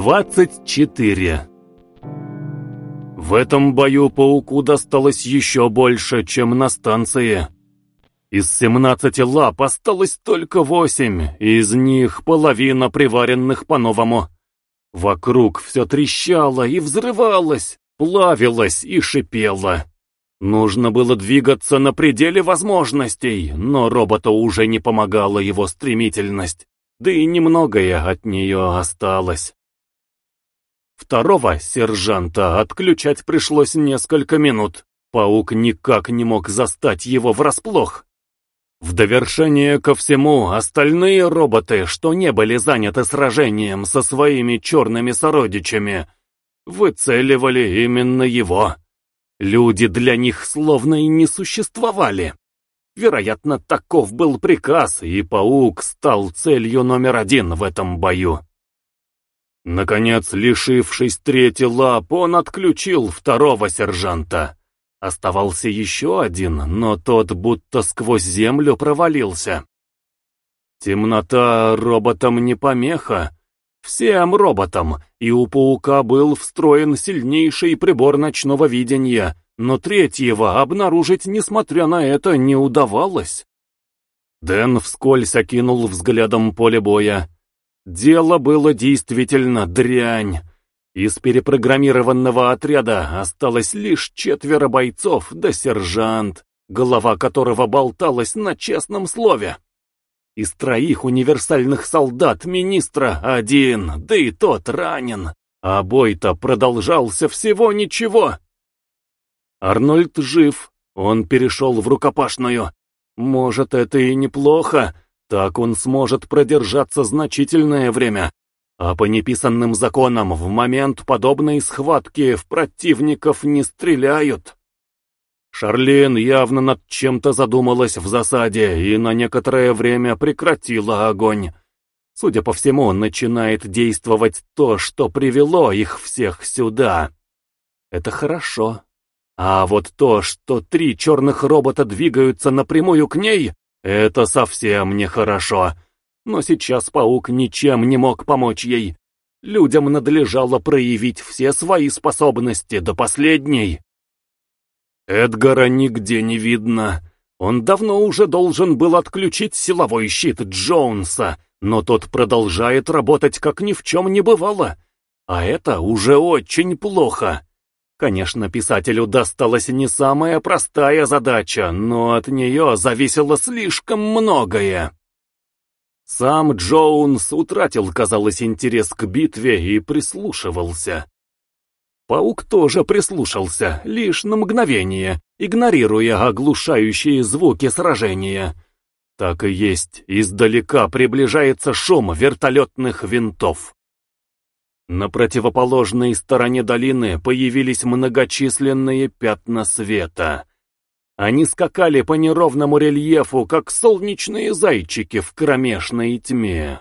24 В этом бою пауку досталось еще больше, чем на станции. Из 17 лап осталось только 8, из них половина приваренных по-новому. Вокруг все трещало и взрывалось, плавилось и шипело. Нужно было двигаться на пределе возможностей, но роботу уже не помогала его стремительность, да и немногое от нее осталось. Второго сержанта отключать пришлось несколько минут. Паук никак не мог застать его врасплох. В довершение ко всему, остальные роботы, что не были заняты сражением со своими черными сородичами, выцеливали именно его. Люди для них словно и не существовали. Вероятно, таков был приказ, и паук стал целью номер один в этом бою. Наконец, лишившись третьей лап, он отключил второго сержанта. Оставался еще один, но тот будто сквозь землю провалился. Темнота роботам не помеха. Всем роботам, и у паука был встроен сильнейший прибор ночного видения, но третьего обнаружить, несмотря на это, не удавалось. Дэн вскользь окинул взглядом поле боя. Дело было действительно дрянь. Из перепрограммированного отряда осталось лишь четверо бойцов да сержант, голова которого болталась на честном слове. Из троих универсальных солдат министра один, да и тот ранен, а бой-то продолжался всего ничего. Арнольд жив, он перешел в рукопашную. Может, это и неплохо, так он сможет продержаться значительное время. А по неписанным законам в момент подобной схватки в противников не стреляют. Шарлин явно над чем-то задумалась в засаде и на некоторое время прекратила огонь. Судя по всему, начинает действовать то, что привело их всех сюда. Это хорошо. А вот то, что три черных робота двигаются напрямую к ней, это совсем нехорошо. Но сейчас паук ничем не мог помочь ей. Людям надлежало проявить все свои способности до последней. Эдгара нигде не видно. Он давно уже должен был отключить силовой щит Джонса, но тот продолжает работать, как ни в чем не бывало. А это уже очень плохо. Конечно, писателю досталась не самая простая задача, но от нее зависело слишком многое. Сам Джоунс утратил, казалось, интерес к битве и прислушивался. Паук тоже прислушался, лишь на мгновение, игнорируя оглушающие звуки сражения. Так и есть, издалека приближается шум вертолетных винтов. На противоположной стороне долины появились многочисленные пятна света. Они скакали по неровному рельефу, как солнечные зайчики в кромешной тьме.